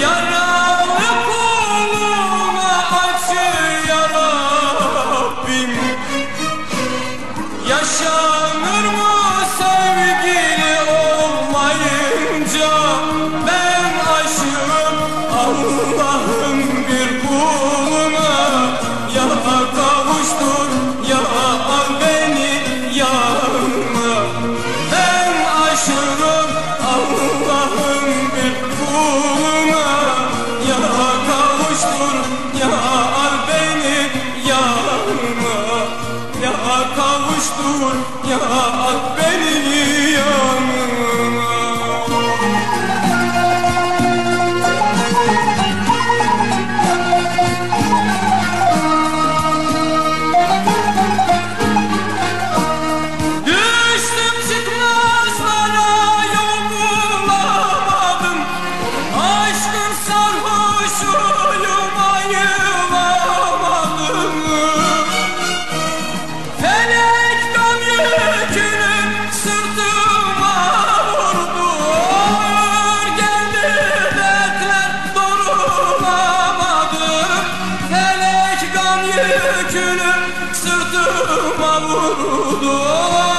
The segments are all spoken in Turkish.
Yaralı koluma acı Yaşanır mı sevgili olmayınca Ben aşığım Allah'ım? Yükünü sırtıma vurdu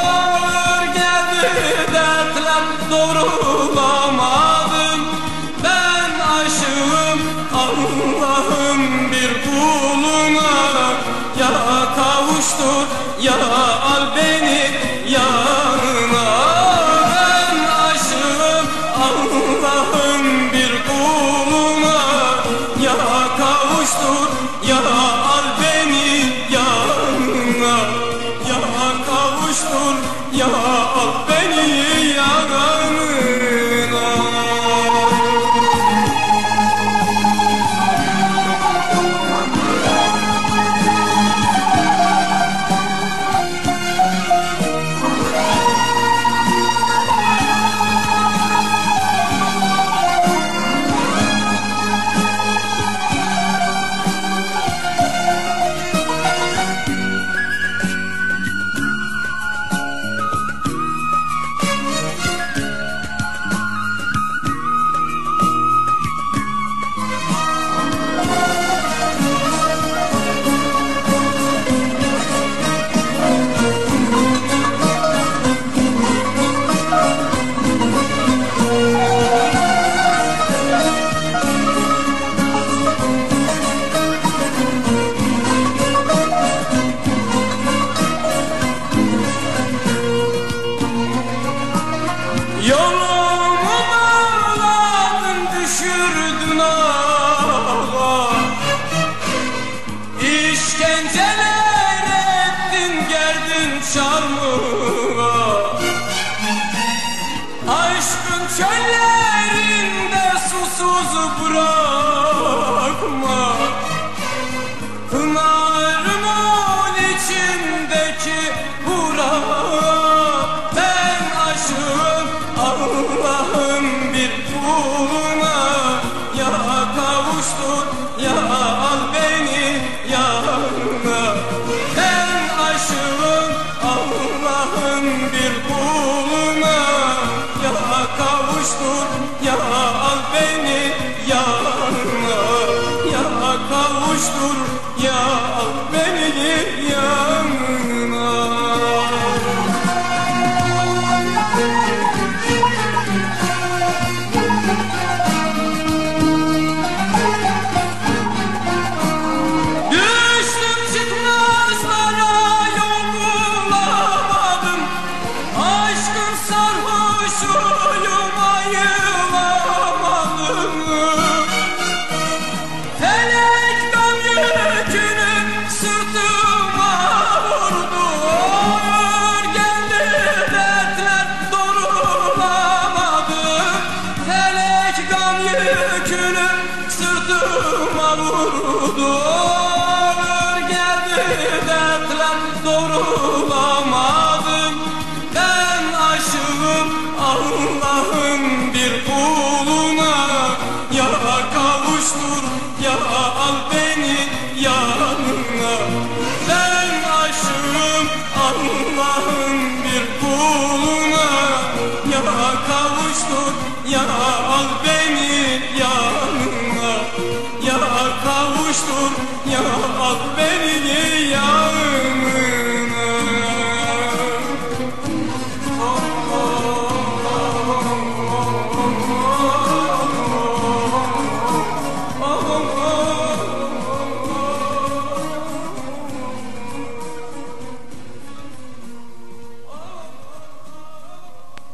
yeah yalnız bırakma. Pınarımın içindeki hura Ben aşığım Allah'ım bir kuluna. Ya kavuştur ya al beni yanına. Ben aşığım Allah'ım bir kuluna. Ya kavuştur ya al beni student Külüm sırtıma vurdu. Ağır geldi dertlem Doğrulamadım. Ben aşığım Allah'ın bir kuluna. Ya kavuştur Ya al beni yanına. Ben aşığım Allah'ın bir kuluna. olmuştur Ya al beni